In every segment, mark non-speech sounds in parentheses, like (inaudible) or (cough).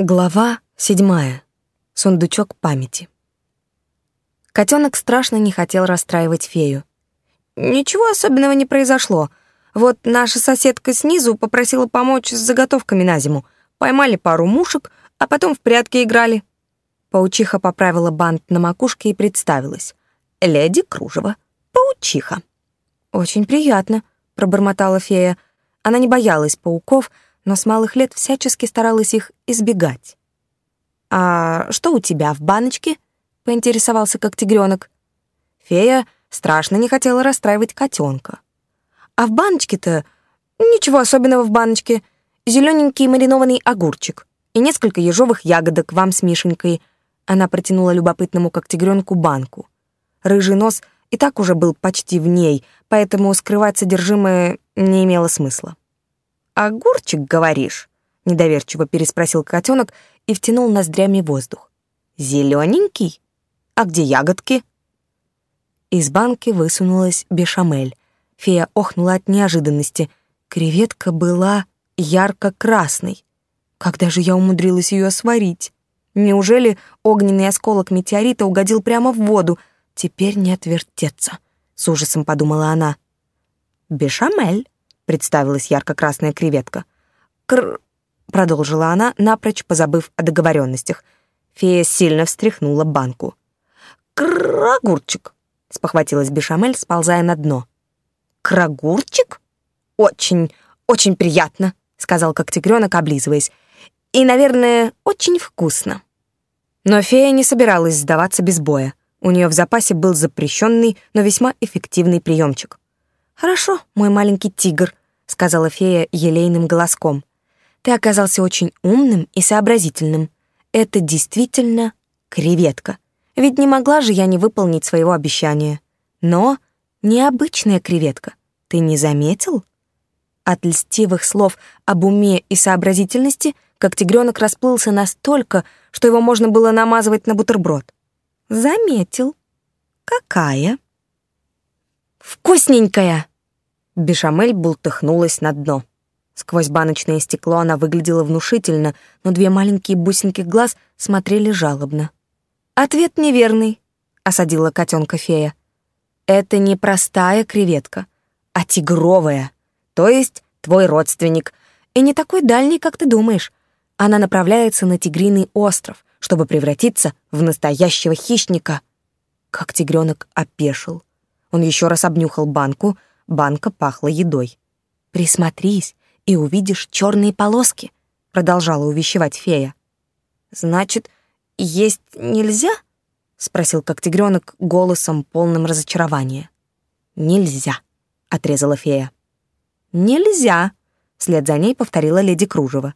Глава седьмая. Сундучок памяти. Котенок страшно не хотел расстраивать фею. Ничего особенного не произошло. Вот наша соседка снизу попросила помочь с заготовками на зиму. Поймали пару мушек, а потом в прятки играли. Паучиха поправила бант на макушке и представилась. «Леди Кружева. Паучиха». «Очень приятно», — пробормотала фея. Она не боялась пауков, — но с малых лет всячески старалась их избегать. «А что у тебя в баночке?» — поинтересовался как тигренок. Фея страшно не хотела расстраивать котенка. «А в баночке-то ничего особенного в баночке. Зелененький маринованный огурчик и несколько ежовых ягодок вам с Мишенькой». Она протянула любопытному как тигренку банку. Рыжий нос и так уже был почти в ней, поэтому скрывать содержимое не имело смысла. «Огурчик, говоришь?» — недоверчиво переспросил котенок и втянул ноздрями воздух. «Зелененький? А где ягодки?» Из банки высунулась бешамель. Фея охнула от неожиданности. Креветка была ярко-красной. Когда же я умудрилась ее сварить? Неужели огненный осколок метеорита угодил прямо в воду? Теперь не отвертеться, — с ужасом подумала она. «Бешамель», представилась ярко-красная креветка. «Кр...» — продолжила она, напрочь позабыв о договоренностях. Фея сильно встряхнула банку. «Крагурчик!» — спохватилась Бешамель, сползая на дно. «Крагурчик? Очень, очень приятно!» — сказал как тигренок, облизываясь. «И, наверное, очень вкусно». Но фея не собиралась сдаваться без боя. У нее в запасе был запрещенный, но весьма эффективный приемчик. «Хорошо, мой маленький тигр», — сказала фея елейным голоском. «Ты оказался очень умным и сообразительным. Это действительно креветка. Ведь не могла же я не выполнить своего обещания. Но необычная креветка. Ты не заметил?» От льстивых слов об уме и сообразительности как тигренок расплылся настолько, что его можно было намазывать на бутерброд. «Заметил. Какая?» «Вкусненькая!» Бешамель бултыхнулась на дно. Сквозь баночное стекло она выглядела внушительно, но две маленькие бусинки глаз смотрели жалобно. «Ответ неверный», — осадила котенка фея. «Это не простая креветка, а тигровая, то есть твой родственник, и не такой дальний, как ты думаешь. Она направляется на Тигриный остров, чтобы превратиться в настоящего хищника». Как тигренок опешил. Он еще раз обнюхал банку, банка пахла едой. «Присмотрись, и увидишь черные полоски», — продолжала увещевать фея. «Значит, есть нельзя?» — спросил как голосом, полным разочарования. «Нельзя», — отрезала фея. «Нельзя», — вслед за ней повторила леди Кружева.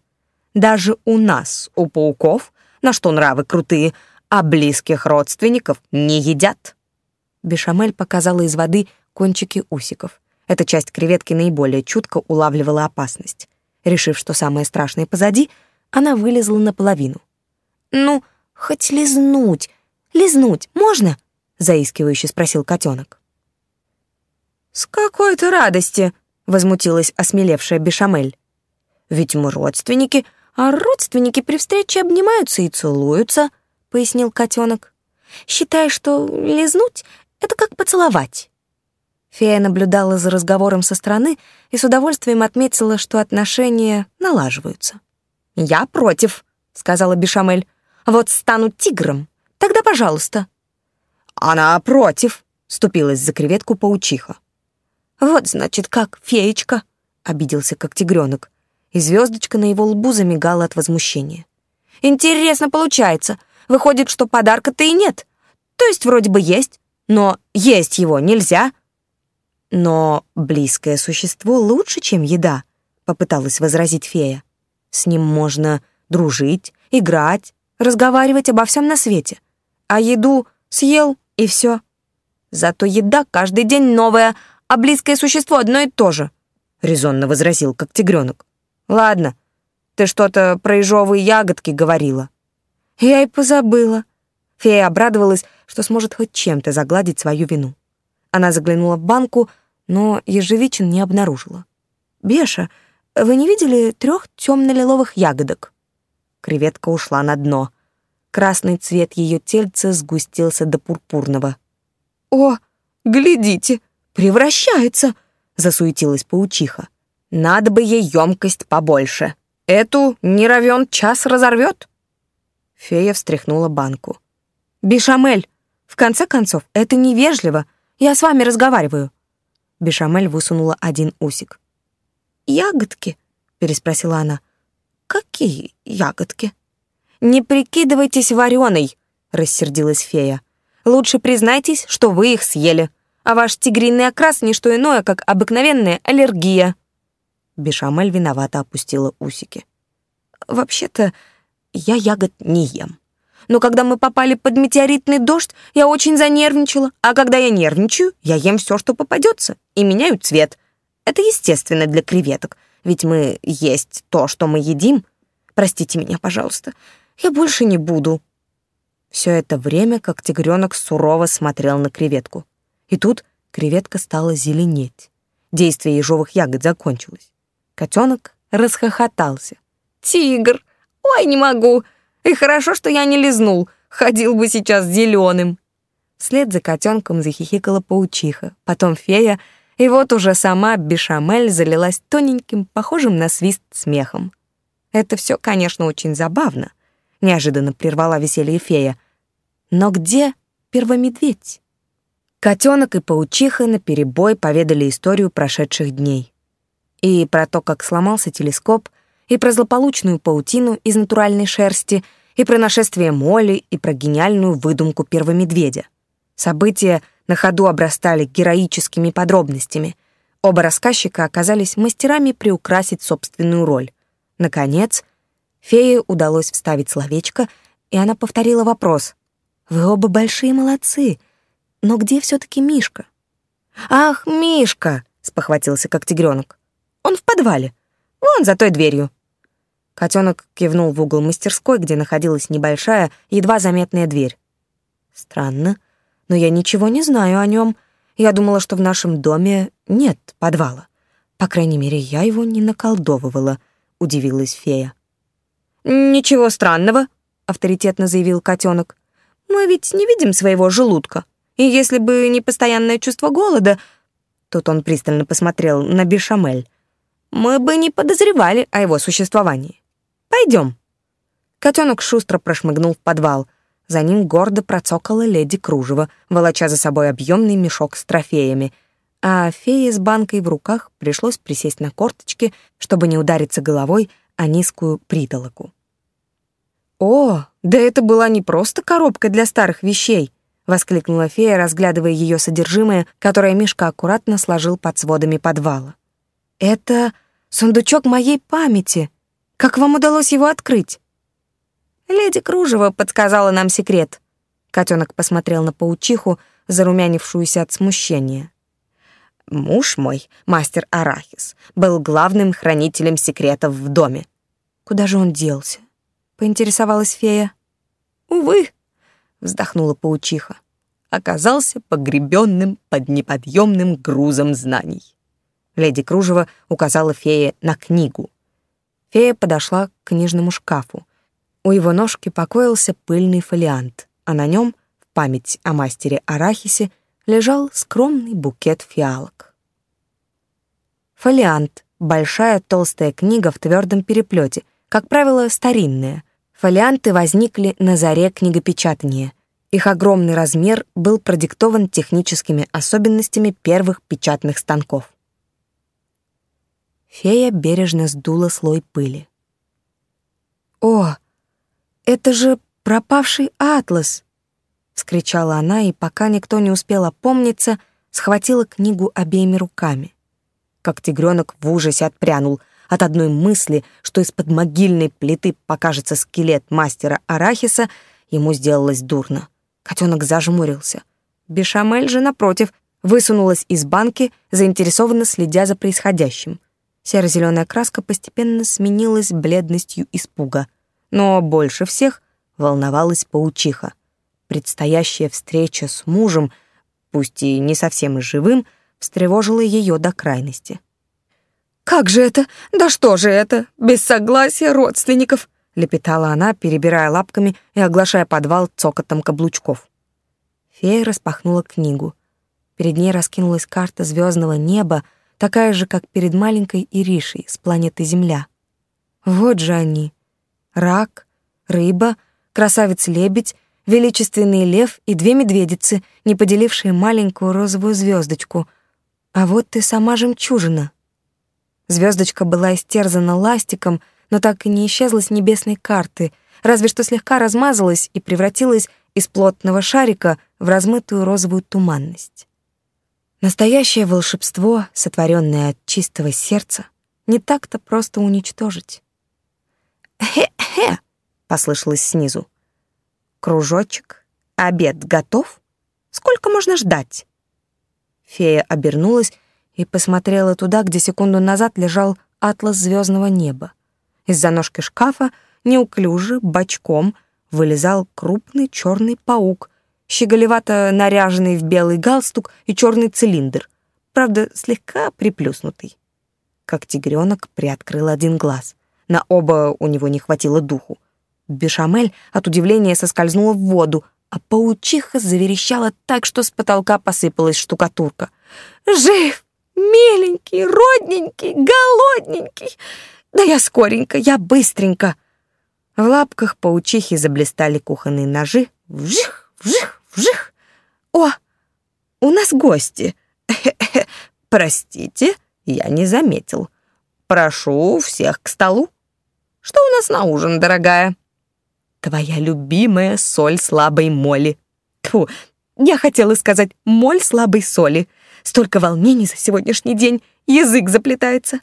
«Даже у нас, у пауков, на что нравы крутые, а близких родственников не едят». Бешамель показала из воды кончики усиков. Эта часть креветки наиболее чутко улавливала опасность. Решив, что самое страшное позади, она вылезла наполовину. «Ну, хоть лизнуть, лизнуть можно?» — заискивающе спросил котенок. «С какой-то радости!» — возмутилась осмелевшая Бешамель. «Ведь мы родственники, а родственники при встрече обнимаются и целуются», — пояснил котенок. «Считай, что лизнуть это как поцеловать». Фея наблюдала за разговором со стороны и с удовольствием отметила, что отношения налаживаются. «Я против», — сказала Бешамель. «Вот стану тигром. Тогда пожалуйста». «Она против», — ступилась за креветку паучиха. «Вот, значит, как, феечка», — обиделся как тигренок, и звездочка на его лбу замигала от возмущения. «Интересно получается. Выходит, что подарка-то и нет. То есть вроде бы есть, но есть его нельзя. Но близкое существо лучше, чем еда, попыталась возразить фея. С ним можно дружить, играть, разговаривать обо всем на свете. А еду съел и все. Зато еда каждый день новая, а близкое существо одно и то же, резонно возразил, как тигренок. Ладно, ты что-то про ежовые ягодки говорила. Я и позабыла. Фея обрадовалась, что сможет хоть чем-то загладить свою вину. Она заглянула в банку, но ежевичин не обнаружила. «Беша, вы не видели трех темно-лиловых ягодок?» креветка ушла на дно. Красный цвет ее тельца сгустился до пурпурного. «О, глядите, превращается!» — засуетилась паучиха. «Надо бы ей емкость побольше. Эту не равен час разорвет». Фея встряхнула банку. «Бешамель, в конце концов, это невежливо. Я с вами разговариваю». Бешамель высунула один усик. «Ягодки?» — переспросила она. «Какие ягодки?» «Не прикидывайтесь вареной», — рассердилась фея. «Лучше признайтесь, что вы их съели, а ваш тигриный окрас — не что иное, как обыкновенная аллергия». Бешамель виновато опустила усики. «Вообще-то я ягод не ем. Но когда мы попали под метеоритный дождь, я очень занервничала, а когда я нервничаю, я ем все, что попадется, и меняю цвет. Это естественно для креветок, ведь мы есть то, что мы едим. Простите меня, пожалуйста, я больше не буду». Все это время как тигренок сурово смотрел на креветку. И тут креветка стала зеленеть. Действие ежовых ягод закончилось. Котенок расхохотался. «Тигр! Ой, не могу! И хорошо, что я не лизнул. Ходил бы сейчас зеленым!» Вслед за котенком захихикала паучиха, потом фея, и вот уже сама Бешамель залилась тоненьким, похожим на свист смехом. Это все, конечно, очень забавно, — неожиданно прервала веселье фея. «Но где первомедведь?» Котенок и паучиха наперебой поведали историю прошедших дней. И про то, как сломался телескоп, и про злополучную паутину из натуральной шерсти, и про нашествие моли, и про гениальную выдумку первомедведя. События на ходу обрастали героическими подробностями. Оба рассказчика оказались мастерами приукрасить собственную роль. Наконец, Фее удалось вставить словечко, и она повторила вопрос. «Вы оба большие молодцы, но где все таки Мишка?» «Ах, Мишка!» — спохватился как тигренок. «Он в подвале, вон за той дверью». Котенок кивнул в угол мастерской, где находилась небольшая, едва заметная дверь. «Странно, но я ничего не знаю о нем. Я думала, что в нашем доме нет подвала. По крайней мере, я его не наколдовывала», — удивилась фея. «Ничего странного», — авторитетно заявил котенок. «Мы ведь не видим своего желудка. И если бы не постоянное чувство голода...» Тут он пристально посмотрел на Бешамель. «Мы бы не подозревали о его существовании. Пойдем». Котенок шустро прошмыгнул в подвал. За ним гордо процокала леди Кружева, волоча за собой объемный мешок с трофеями. А фее с банкой в руках пришлось присесть на корточки, чтобы не удариться головой о низкую притолоку. «О, да это была не просто коробка для старых вещей!» — воскликнула фея, разглядывая ее содержимое, которое Мишка аккуратно сложил под сводами подвала. «Это сундучок моей памяти. Как вам удалось его открыть?» «Леди Кружева подсказала нам секрет». Котенок посмотрел на паучиху, зарумянившуюся от смущения. «Муж мой, мастер Арахис, был главным хранителем секретов в доме. Куда же он делся? поинтересовалась фея. «Увы», — вздохнула паучиха, оказался погребенным под неподъемным грузом знаний. Леди Кружева указала фее на книгу. Фея подошла к книжному шкафу. У его ножки покоился пыльный фолиант, а на нем, в память о мастере Арахисе, лежал скромный букет фиалок. Фолиант — большая толстая книга в твердом переплете, как правило, старинная, Фолианты возникли на заре книгопечатания. Их огромный размер был продиктован техническими особенностями первых печатных станков. Фея бережно сдула слой пыли. «О, это же пропавший атлас!» — вскричала она, и пока никто не успел опомниться, схватила книгу обеими руками. Как тигренок в ужасе отпрянул — от одной мысли, что из-под могильной плиты покажется скелет мастера Арахиса, ему сделалось дурно. Котенок зажмурился. Бешамель же, напротив, высунулась из банки, заинтересованно следя за происходящим. Серо-зеленая краска постепенно сменилась бледностью испуга. Но больше всех волновалась паучиха. Предстоящая встреча с мужем, пусть и не совсем живым, встревожила ее до крайности. «Как же это? Да что же это? Без согласия родственников!» лепетала она, перебирая лапками и оглашая подвал цокотом каблучков. Фея распахнула книгу. Перед ней раскинулась карта звездного неба, такая же, как перед маленькой Иришей с планеты Земля. Вот же они. Рак, рыба, красавец-лебедь, величественный лев и две медведицы, не поделившие маленькую розовую звездочку. А вот ты сама жемчужина. Звездочка была истерзана ластиком, но так и не исчезла с небесной карты, разве что слегка размазалась и превратилась из плотного шарика в размытую розовую туманность. Настоящее волшебство, сотворенное от чистого сердца, не так-то просто уничтожить. «Хе-хе!» — послышалось снизу. «Кружочек, обед готов? Сколько можно ждать?» Фея обернулась и посмотрела туда, где секунду назад лежал атлас звездного неба. Из-за ножки шкафа неуклюже, бочком, вылезал крупный черный паук, щеголевато наряженный в белый галстук и черный цилиндр, правда, слегка приплюснутый. Как тигренок приоткрыл один глаз. На оба у него не хватило духу. Бешамель от удивления соскользнула в воду, а паучиха заверещала так, что с потолка посыпалась штукатурка. «Жив! Миленький, родненький, голодненький! Да я скоренько, я быстренько!» В лапках паучихи заблистали кухонные ножи. Вжих, вжих, вжих! О, у нас гости! (laughs) Простите, я не заметил. Прошу всех к столу. Что у нас на ужин, дорогая? Твоя любимая соль слабой моли. Тьфу, я хотела сказать моль слабой соли. Столько волнений за сегодняшний день, язык заплетается.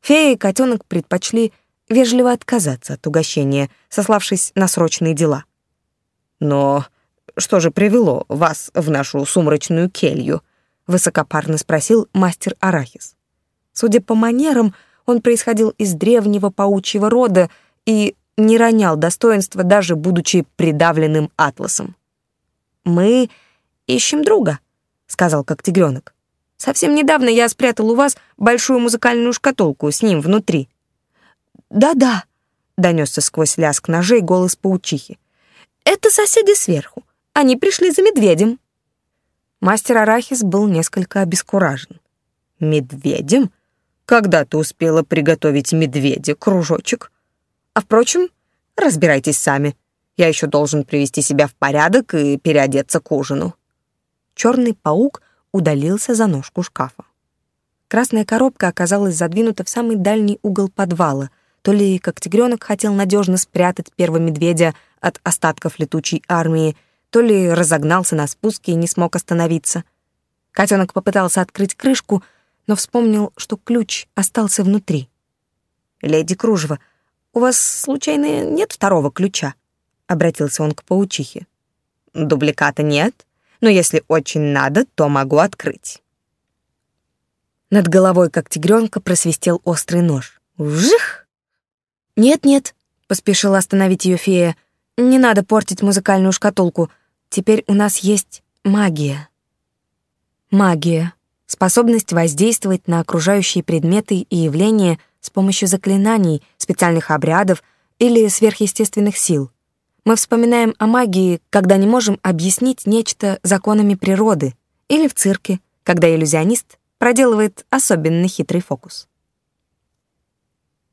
Фея и котенок предпочли вежливо отказаться от угощения, сославшись на срочные дела. Но что же привело вас в нашу сумрачную келью? высокопарно спросил мастер Арахис. Судя по манерам, он происходил из древнего паучьего рода и не ронял достоинства, даже будучи придавленным атласом. «Мы ищем друга», — сказал как тигренок. «Совсем недавно я спрятал у вас большую музыкальную шкатулку с ним внутри». «Да-да», — донесся сквозь лязг ножей голос паучихи. «Это соседи сверху. Они пришли за медведем». Мастер Арахис был несколько обескуражен. «Медведем? Когда ты успела приготовить медведя, кружочек? А впрочем, разбирайтесь сами. Я еще должен привести себя в порядок и переодеться к ужину». Черный паук удалился за ножку шкафа. Красная коробка оказалась задвинута в самый дальний угол подвала, то ли как тигренок хотел надежно спрятать первого медведя от остатков летучей армии, то ли разогнался на спуске и не смог остановиться. Котенок попытался открыть крышку, но вспомнил, что ключ остался внутри. «Леди Кружева, у вас, случайно, нет второго ключа?» — обратился он к паучихе. «Дубликата нет, но если очень надо, то могу открыть». Над головой, как тигренка, просвистел острый нож. «Вжих!» «Нет-нет», — поспешила остановить ее фея, — «не надо портить музыкальную шкатулку. Теперь у нас есть магия». Магия способность воздействовать на окружающие предметы и явления с помощью заклинаний, специальных обрядов или сверхъестественных сил. Мы вспоминаем о магии, когда не можем объяснить нечто законами природы, или в цирке, когда иллюзионист проделывает особенно хитрый фокус.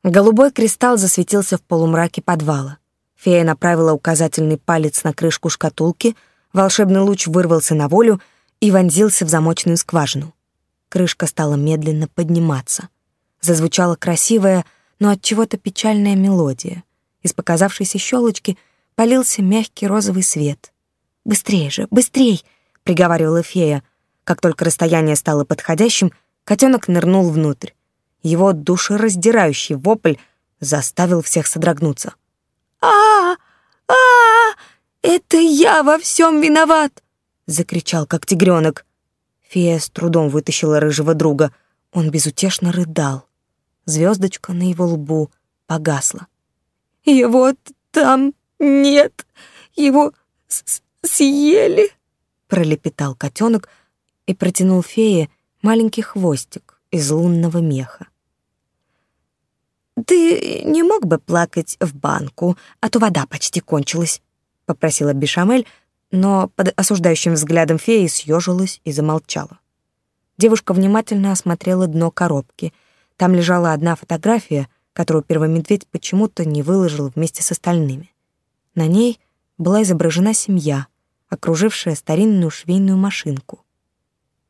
Голубой кристалл засветился в полумраке подвала. Фея направила указательный палец на крышку шкатулки, волшебный луч вырвался на волю и вонзился в замочную скважину. Крышка стала медленно подниматься. Зазвучала красивая, но от чего-то печальная мелодия. Из показавшейся щелочки полился мягкий розовый свет. «Быстрее же, быстрей!» — приговаривала фея. Как только расстояние стало подходящим, котенок нырнул внутрь. Его душераздирающий вопль заставил всех содрогнуться. а а, -а, -а! Это я во всем виноват!» — закричал, как тигренок. Фея с трудом вытащила рыжего друга. Он безутешно рыдал. Звездочка на его лбу погасла. «Его там нет! Его съели!» пролепетал котенок и протянул фее маленький хвостик из лунного меха. «Ты не мог бы плакать в банку, а то вода почти кончилась», — попросила Бешамель, но под осуждающим взглядом феи съежилась и замолчала. Девушка внимательно осмотрела дно коробки. Там лежала одна фотография, которую первый медведь почему-то не выложил вместе с остальными. На ней была изображена семья, окружившая старинную швейную машинку.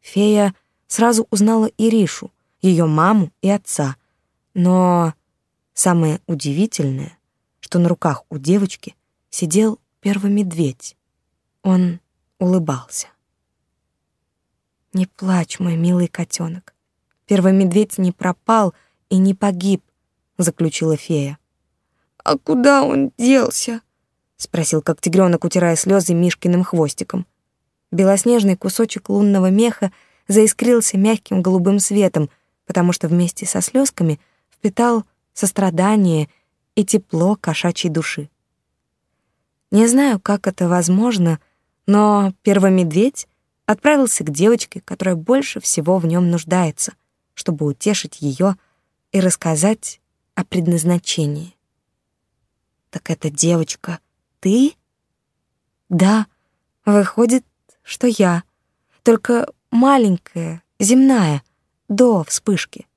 Фея сразу узнала Иришу, ее маму и отца, но самое удивительное, что на руках у девочки сидел первый медведь. Он улыбался. «Не плачь, мой милый котенок. Первый медведь не пропал и не погиб», — заключила фея. «А куда он делся?» — спросил как тигренок, утирая слезы Мишкиным хвостиком. Белоснежный кусочек лунного меха заискрился мягким голубым светом, потому что вместе со слезками впитал сострадание и тепло кошачьей души. Не знаю, как это возможно, но первый медведь отправился к девочке, которая больше всего в нем нуждается, чтобы утешить ее и рассказать о предназначении. «Так эта девочка ты?» «Да, выходит, что я, только маленькая, земная, до вспышки».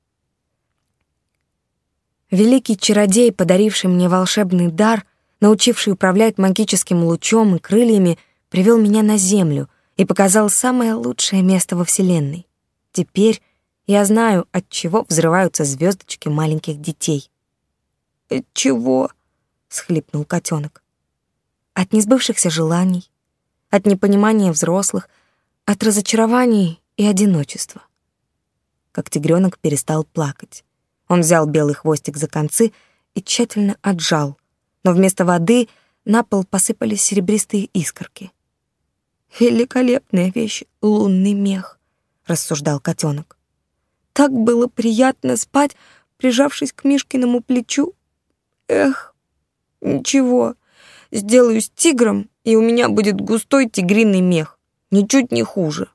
Великий чародей, подаривший мне волшебный дар, научивший управлять магическим лучом и крыльями — привел меня на Землю и показал самое лучшее место во Вселенной. Теперь я знаю, от чего взрываются звездочки маленьких детей. «От чего?» — схлипнул котенок. «От несбывшихся желаний, от непонимания взрослых, от разочарований и одиночества». Как тигренок перестал плакать. Он взял белый хвостик за концы и тщательно отжал, но вместо воды на пол посыпались серебристые искорки. Великолепная вещь — лунный мех, — рассуждал котенок. Так было приятно спать, прижавшись к Мишкиному плечу. Эх, ничего, сделаюсь тигром, и у меня будет густой тигриный мех, ничуть не хуже.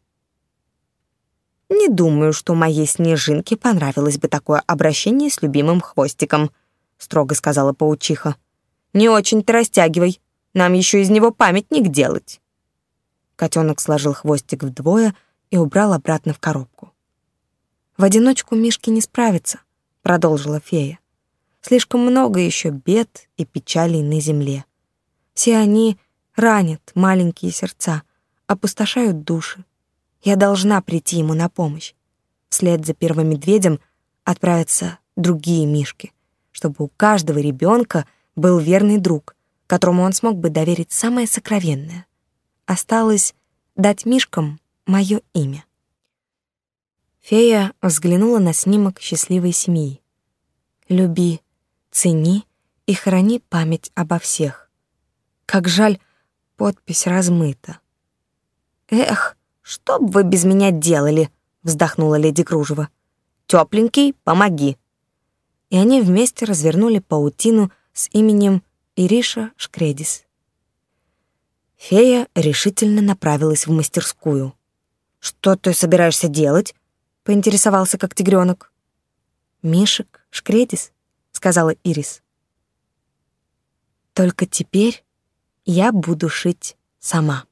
Не думаю, что моей снежинке понравилось бы такое обращение с любимым хвостиком, строго сказала паучиха. Не очень-то растягивай, нам еще из него памятник делать. Котенок сложил хвостик вдвое и убрал обратно в коробку. «В одиночку Мишке не справится», — продолжила фея. «Слишком много еще бед и печалей на земле. Все они ранят маленькие сердца, опустошают души. Я должна прийти ему на помощь. Вслед за первым медведем отправятся другие мишки, чтобы у каждого ребенка был верный друг, которому он смог бы доверить самое сокровенное — Осталось дать мишкам мое имя. Фея взглянула на снимок счастливой семьи. «Люби, цени и храни память обо всех. Как жаль, подпись размыта». «Эх, что бы вы без меня делали?» — вздохнула леди Кружева. «Тёпленький, помоги». И они вместе развернули паутину с именем Ириша Шкредис. Фея решительно направилась в мастерскую. «Что ты собираешься делать?» — поинтересовался как тигренок. «Мишек, шкредис», — сказала Ирис. «Только теперь я буду шить сама».